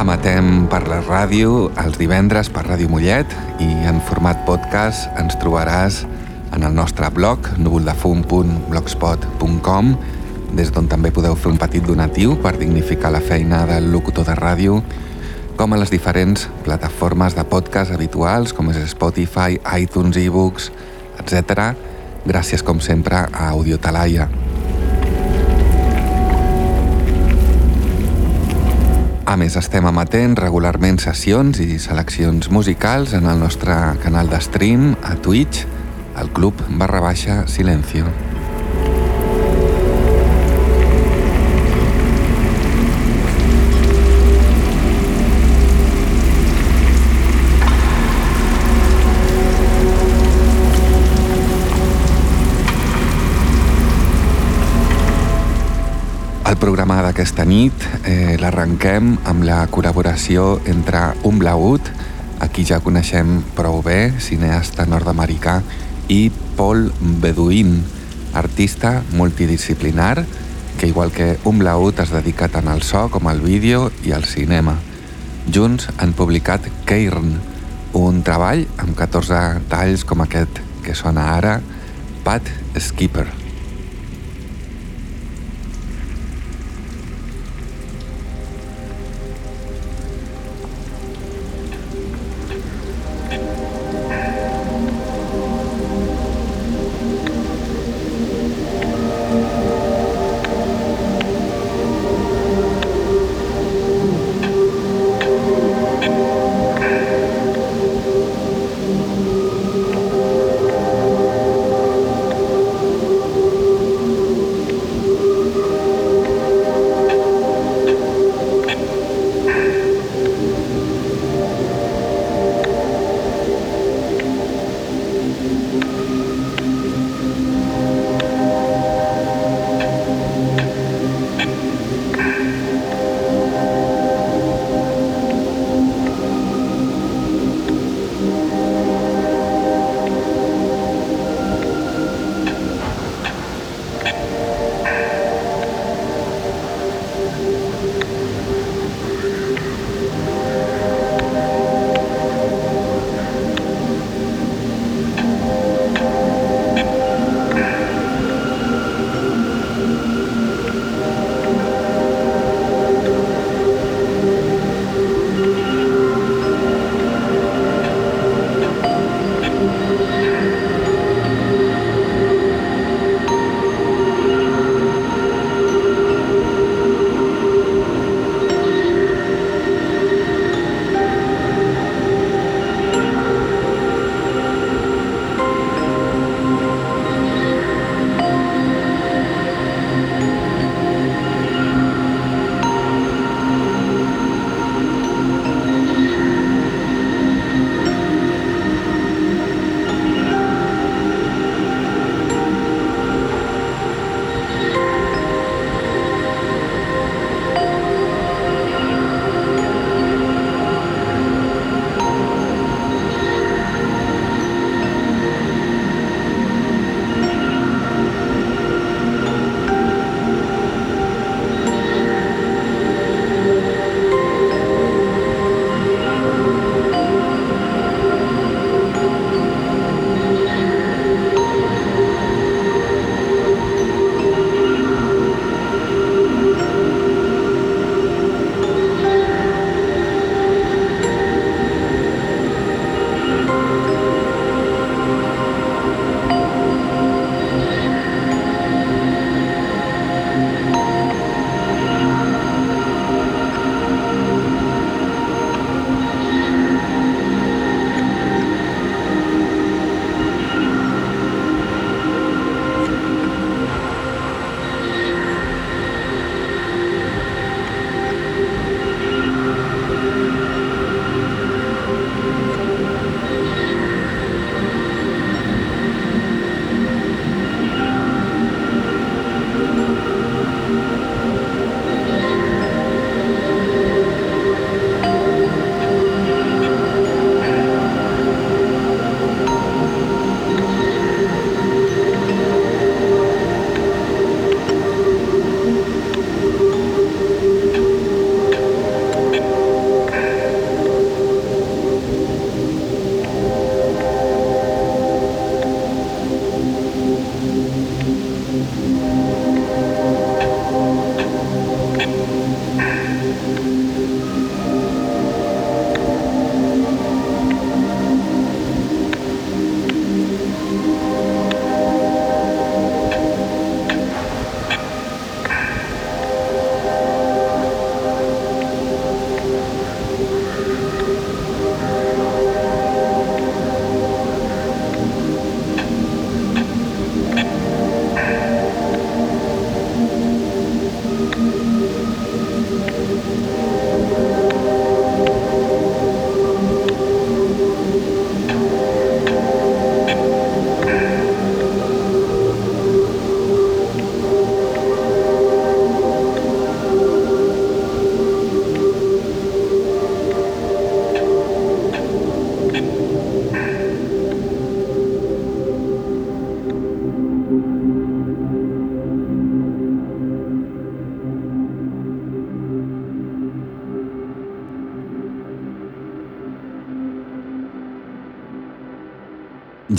Emetem per la ràdio els divendres per Ràdio Mollet i en format podcast ens trobaràs en el nostre blog núvoldefum.blogspot.com des d'on també podeu fer un petit donatiu per dignificar la feina del locutor de ràdio com a les diferents plataformes de podcast habituals com és Spotify, iTunes, ebooks, etc. Gràcies com sempre a Audiotalaia. A més, estem emetent regularment sessions i seleccions musicals en el nostre canal de stream a Twitch, al club barra baixa Silencio. D'aquesta nit eh, l'arrenquem amb la col·laboració entre Un Blaut, a qui ja coneixem prou bé, cineasta nord-americà, i Paul Beduin, artista multidisciplinar que igual que Un Blaut es dedica tant al so com al vídeo i al cinema. Junts han publicat Cairn, un treball amb 14 talls com aquest que sona ara, Pat Skipper.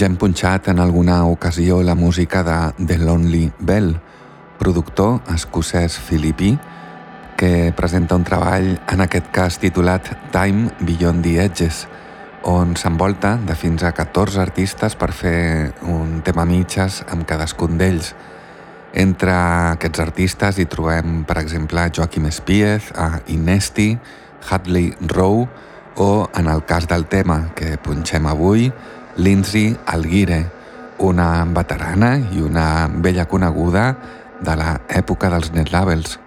Ja hem punxat en alguna ocasió la música de The Lonely Bell, productor escocès filipí que presenta un treball, en aquest cas titulat Time Beyond the Edges, on s'envolta de fins a 14 artistes per fer un tema mitges amb cadascun d'ells. Entre aquests artistes hi trobem, per exemple, Joaquim Spiez, a Inesti, Hadley Rowe o, en el cas del tema que punxem avui, Lindsay Alguire, una veterana i una vella coneguda de l'època dels netlabels.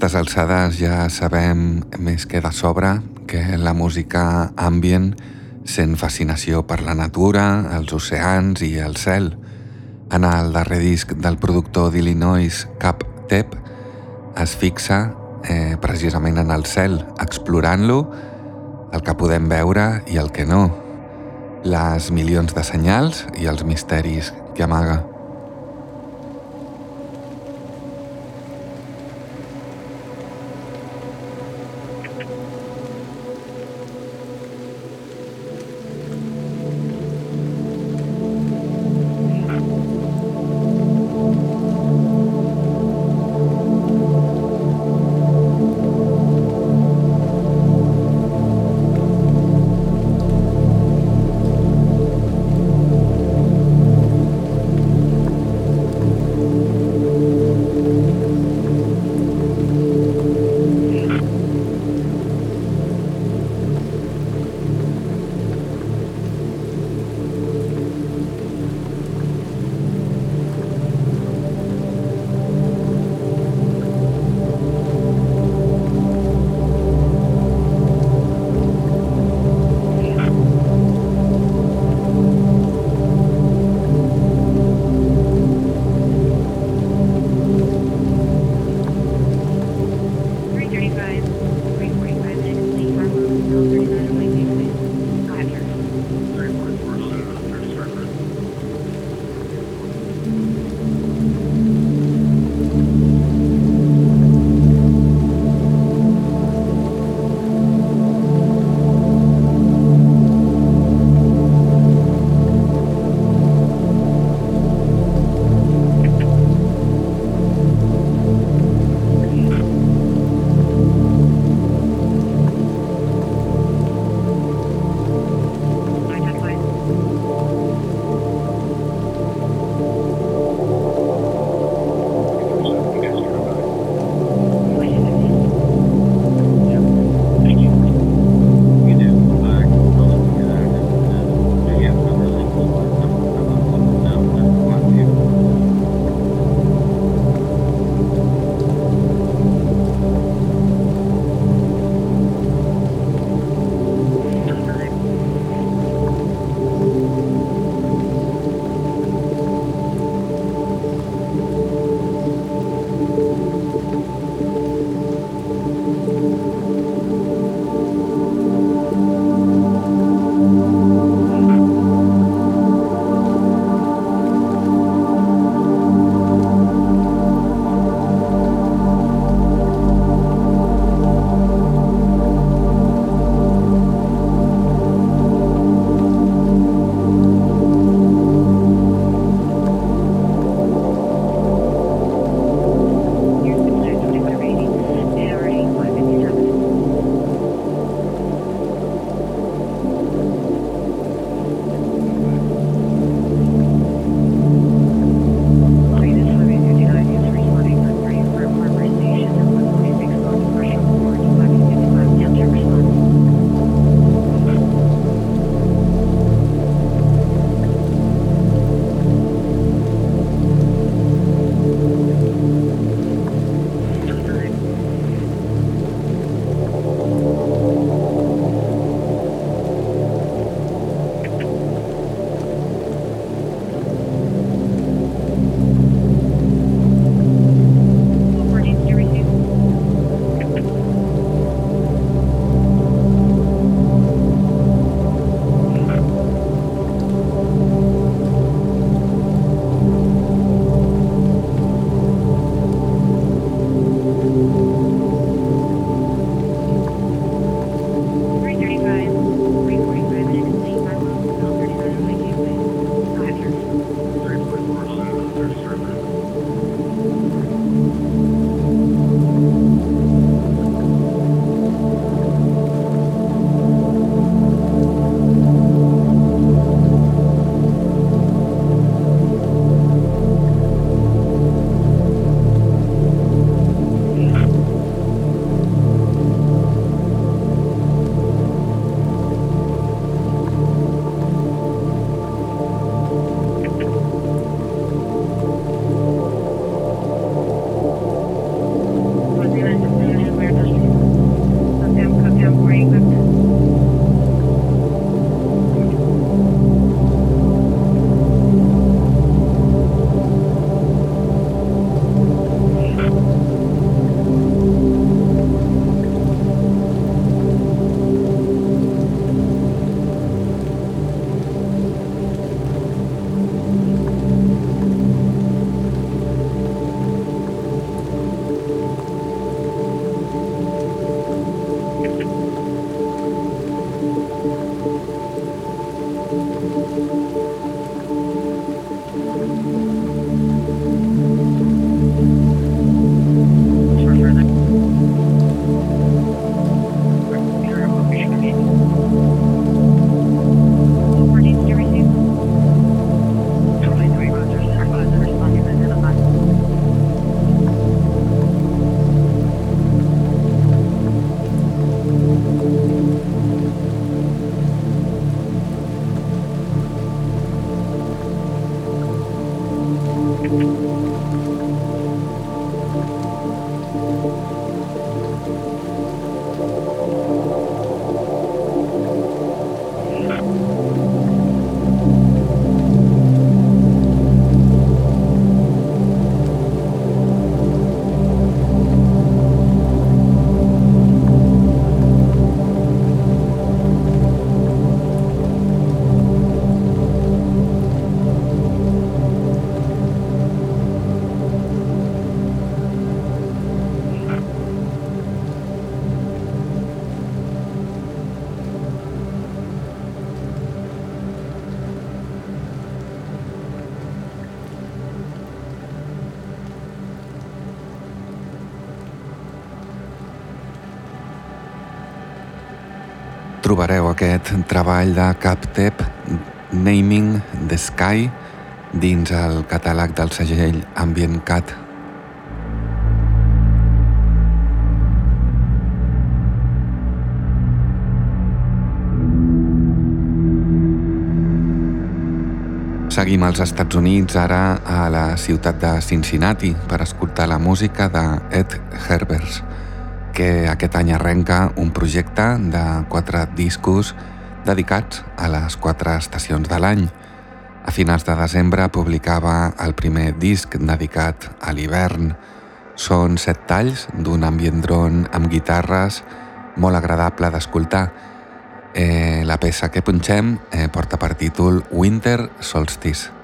Aquestes alçades ja sabem més que de sobre que la música ambient sent fascinació per la natura, els oceans i el cel. En el darrer disc del productor d'Illinois, Cap Tep, es fixa eh, precisament en el cel, explorant-lo, el que podem veure i el que no, les milions de senyals i els misteris que amaga. Trobareu aquest treball de Captep Naming the Sky dins el catàleg del segell Ambient Cat. Seguim als Estats Units, ara a la ciutat de Cincinnati, per escoltar la música de Ed Herbers que aquest any arrenca un projecte de quatre discos dedicats a les quatre estacions de l'any. A finals de desembre publicava el primer disc dedicat a l'hivern. Són set talls d'un ambient dron amb guitarres molt agradable d'escoltar. Eh, la peça que punxem eh, porta per títol Winter Solstice.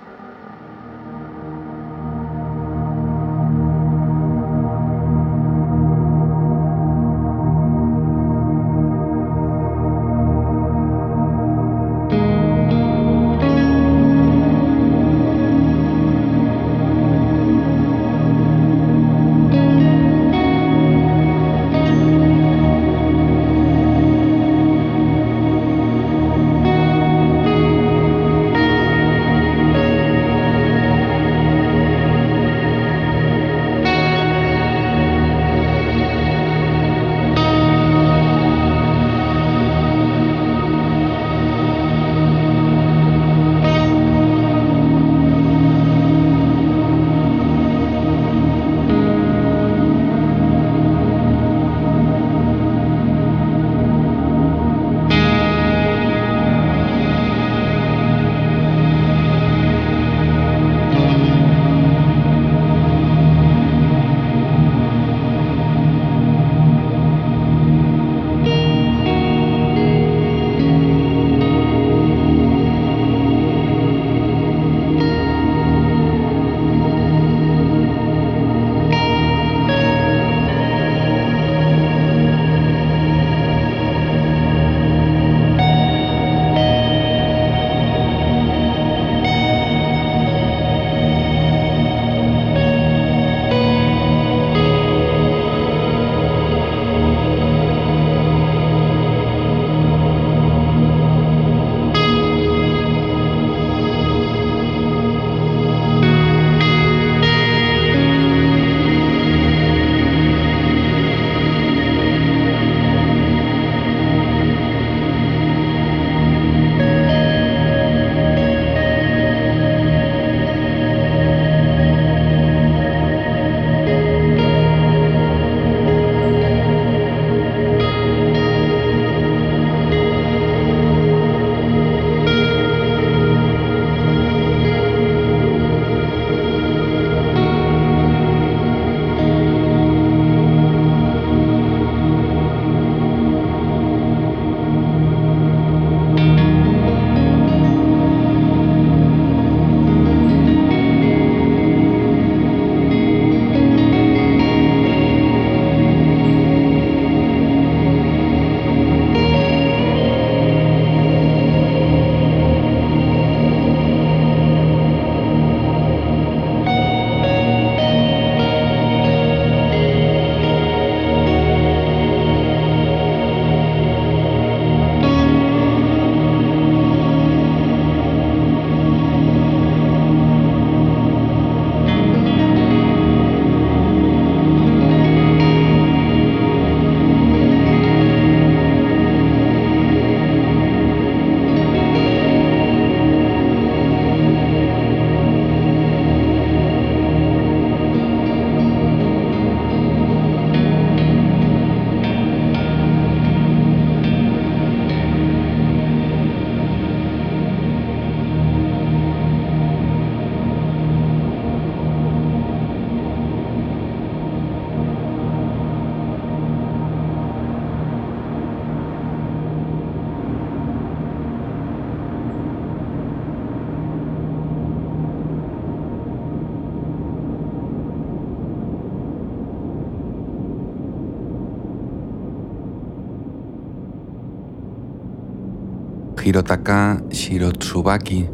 Hirotaka Shirotsubaki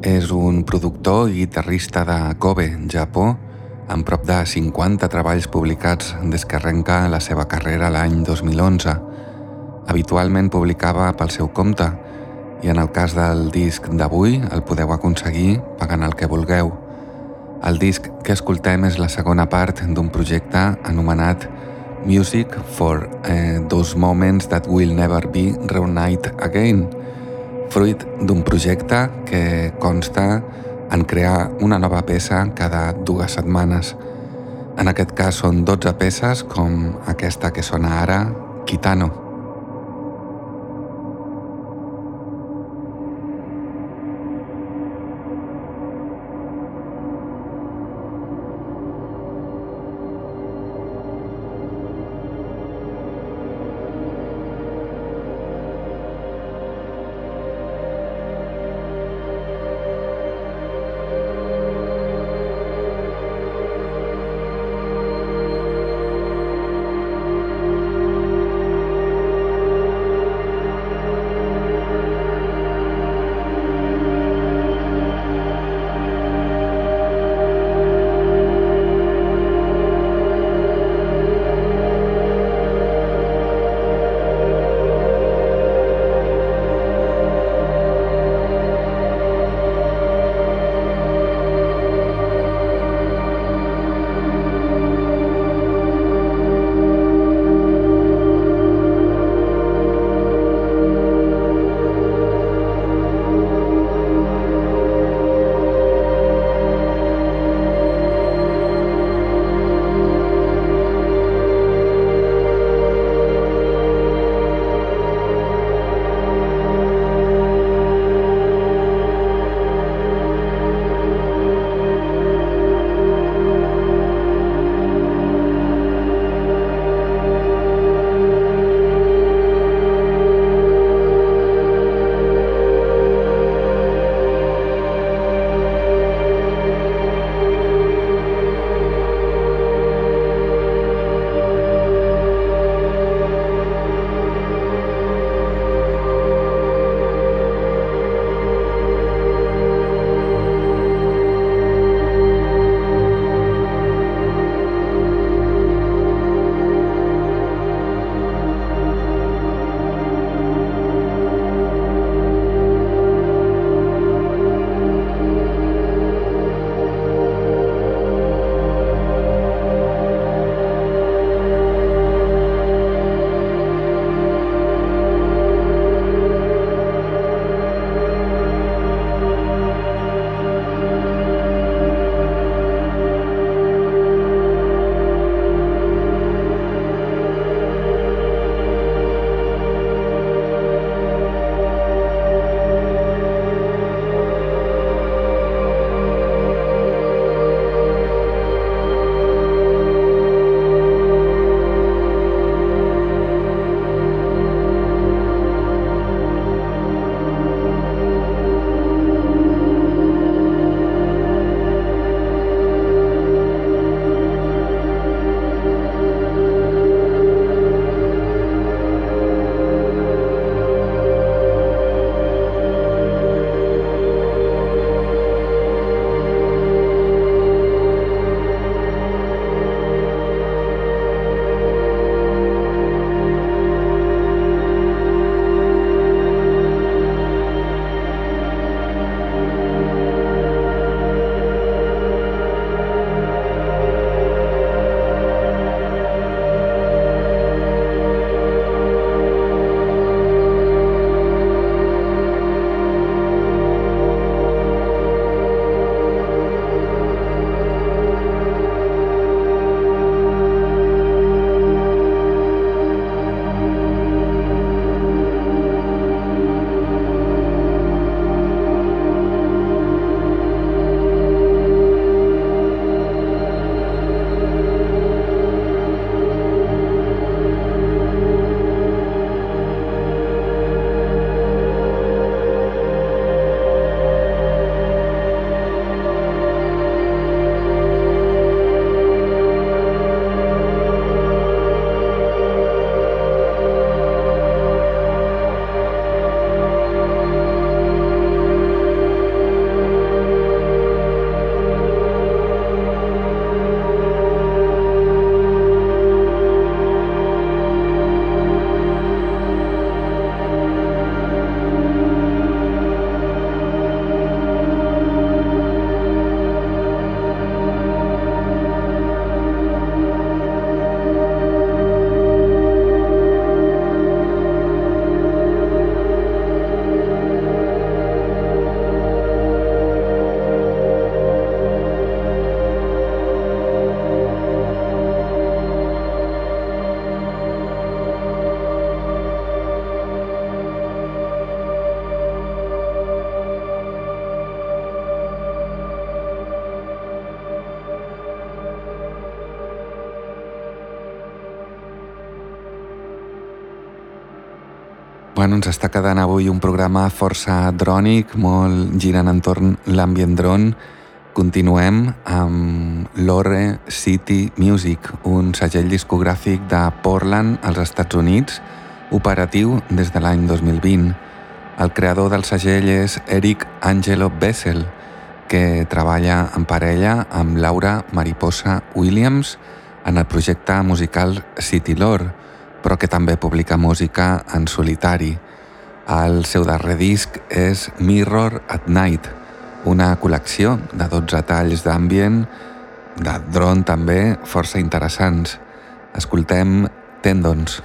és un productor i guitarrista de Kobe, Japó, amb prop de 50 treballs publicats des que arrenca la seva carrera l'any 2011. Habitualment publicava pel seu compte i en el cas del disc d'avui el podeu aconseguir pagant el que vulgueu. El disc que escoltem és la segona part d'un projecte anomenat Music for eh, Those Moments That Will Never Be Reunite Again, fruit d'un projecte que consta en crear una nova peça cada dues setmanes. En aquest cas són 12 peces com aquesta que sona ara, Kitano. Bueno, ens està quedant avui un programa força drònic, molt girant entorn l'ambient drone. Continuem amb l'Ore City Music, un segell discogràfic de Portland, als Estats Units, operatiu des de l'any 2020. El creador del segell és Eric Angelo Bessel, que treballa en parella amb Laura Mariposa Williams en el projecte musical City Lore, però que també publica música en solitari. El seu darrer disc és Mirror at Night, una col·lecció de 12 talls d'ambient, de drone també, força interessants. Escoltem Tendons.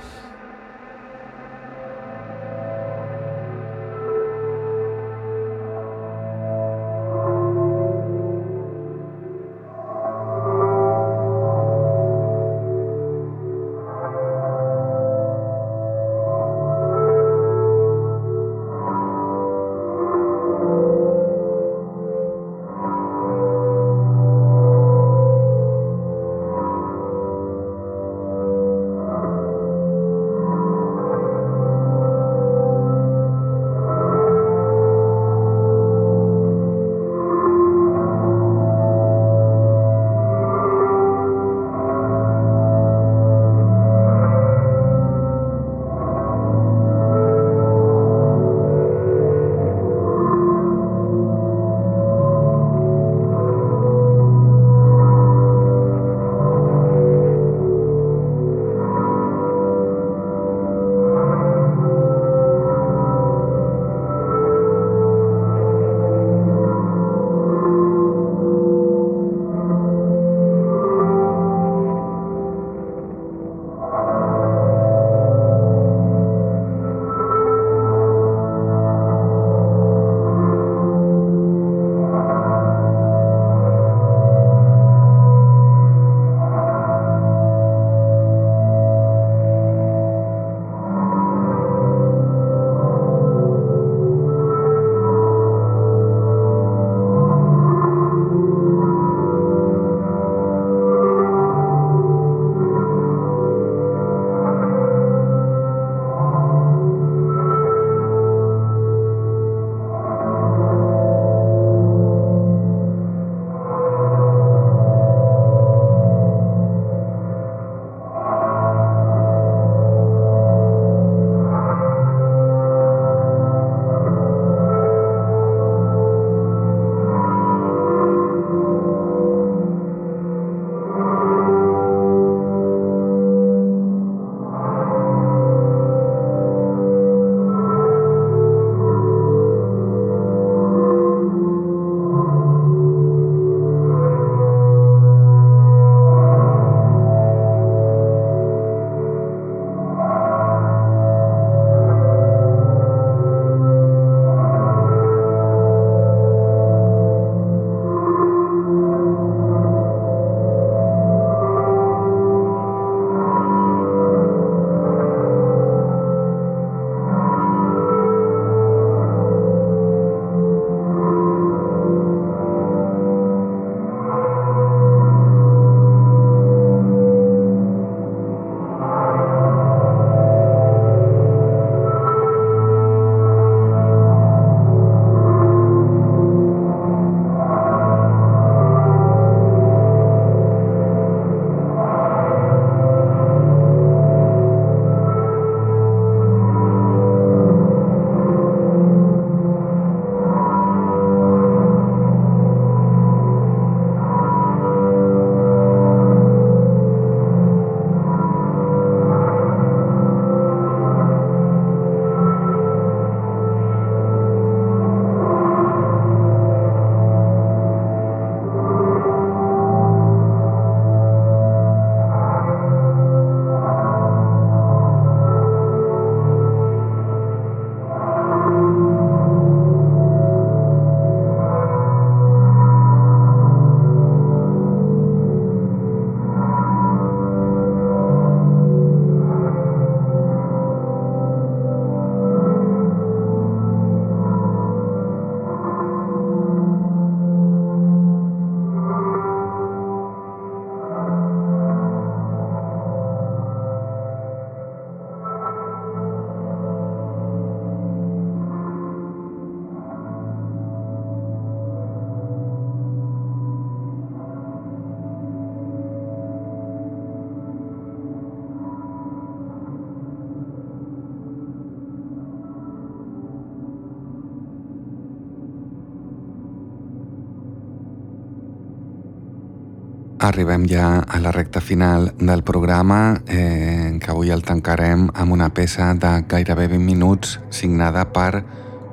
Arribem ja a la recta final del programa, eh, que avui el tancarem amb una peça de gairebé 20 minuts signada per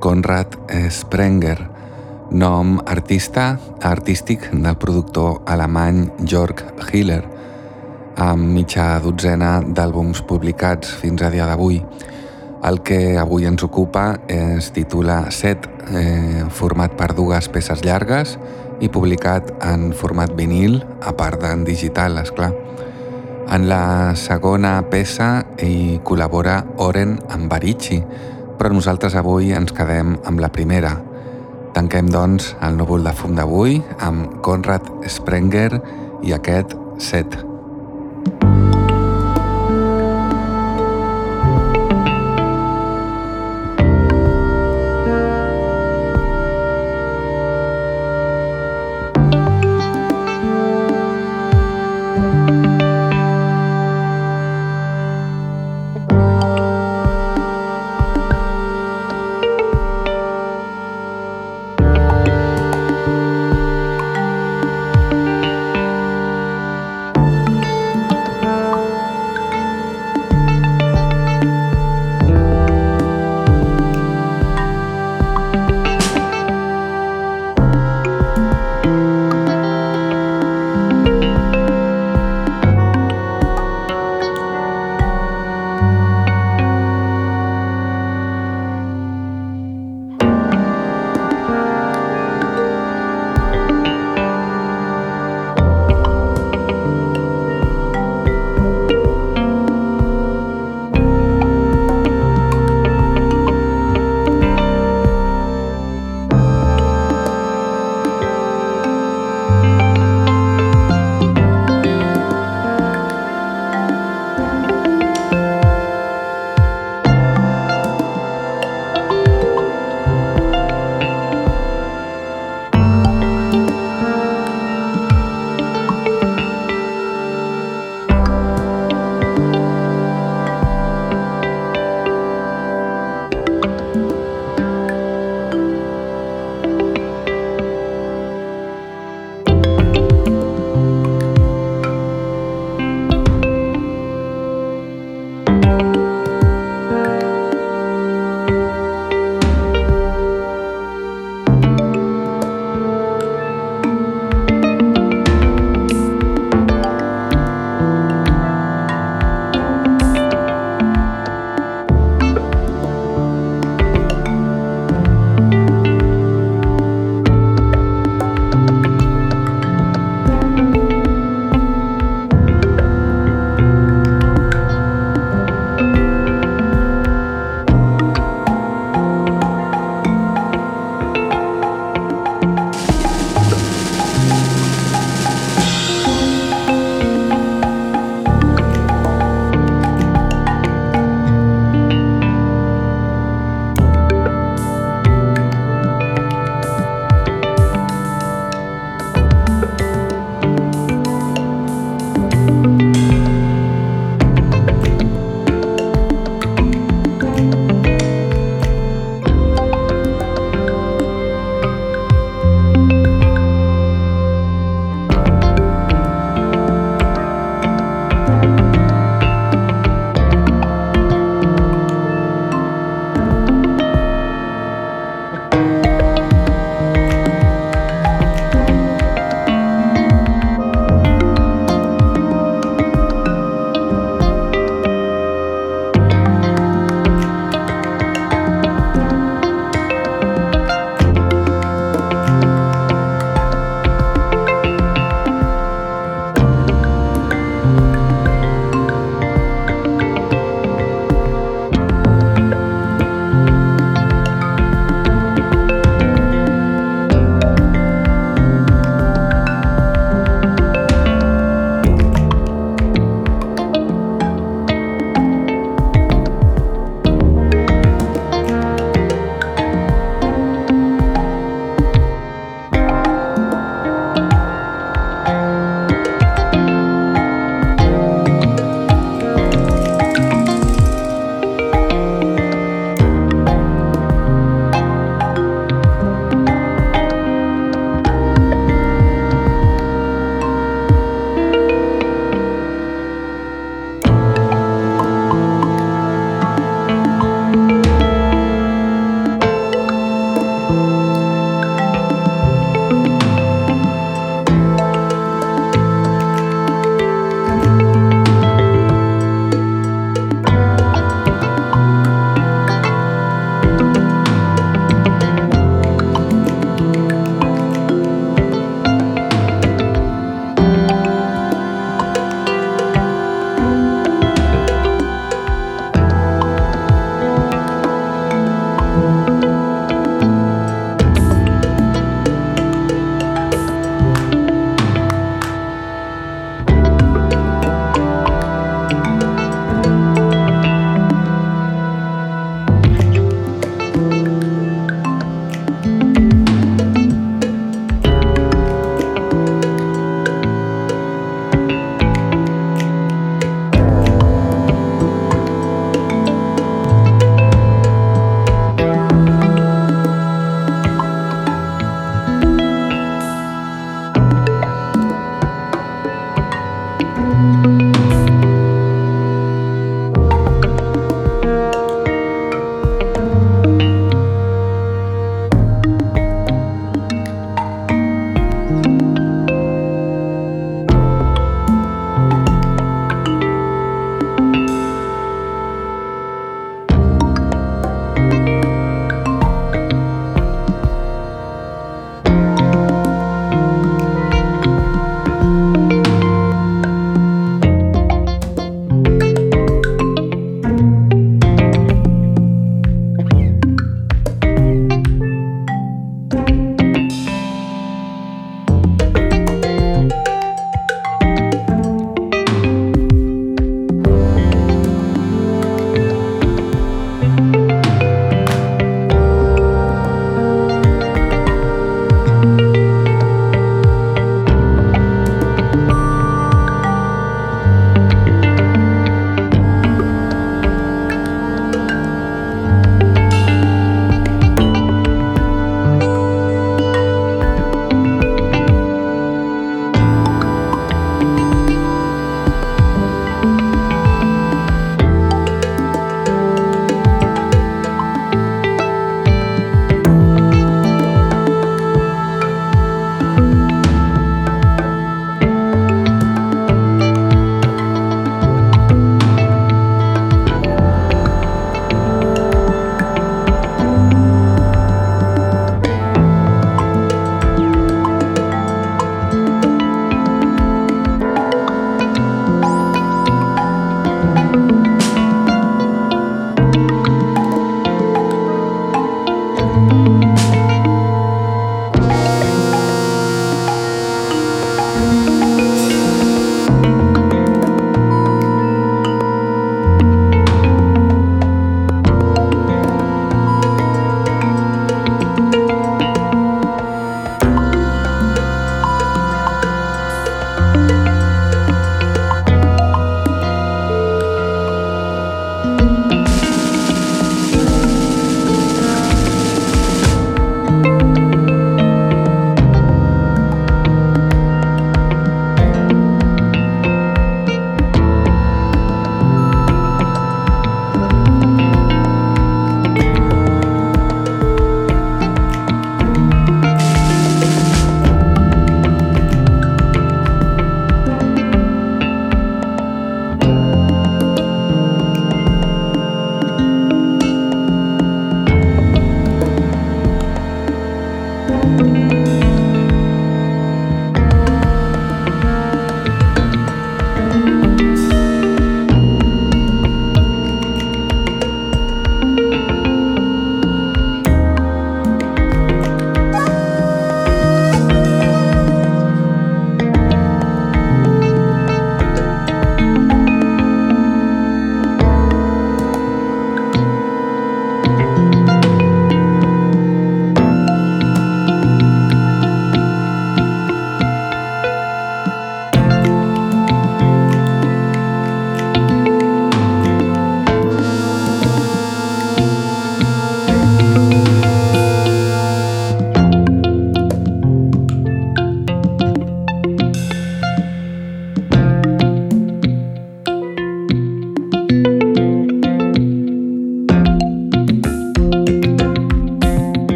Konrad Sprenger, nom artista artístic del productor alemany Jörg Hiller, amb mitja dotzena d'àlbums publicats fins a dia d'avui. El que avui ens ocupa es titula Set, eh, format per dues peces llargues i publicat en format vinil, a part d'en digital, és clar. En la segona peça hi col·labora Oren amb Barici, però nosaltres avui ens quedem amb la primera. Tanquem, doncs, el núvol de fum d'avui amb Conrad Sprenger i aquest set.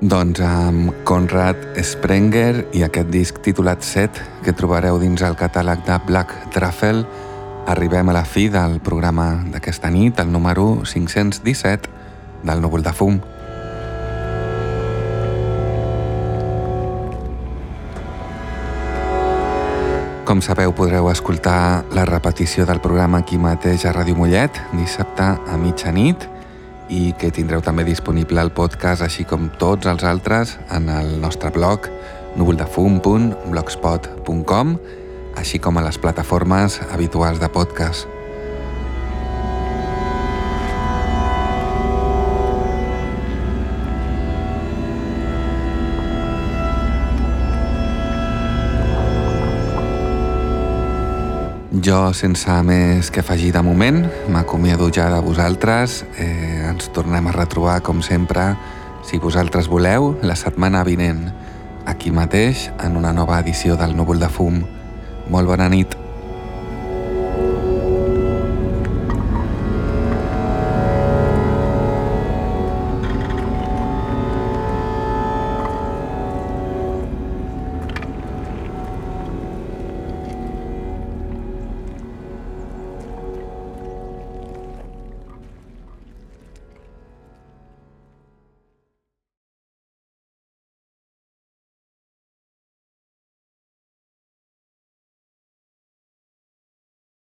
Doncs amb Conrad Sprenger i aquest disc titulat Set que trobareu dins el catàleg de Black Truffle arribem a la fi del programa d'aquesta nit, el número 517 del Núvol de Fum. Com sabeu, podreu escoltar la repetició del programa aquí mateix a Ràdio Mollet, dissabte a mitjanit, i que tindreu també disponible el podcast, així com tots els altres, en el nostre blog núvoldefum.blogspot.com, així com a les plataformes habituals de podcast. Jo, sense més que afegir de moment, m'acomiado ja de vosaltres. Eh, ens tornem a retrobar, com sempre, si vosaltres voleu, la setmana vinent, aquí mateix, en una nova edició del Núvol de Fum. Molt bona nit.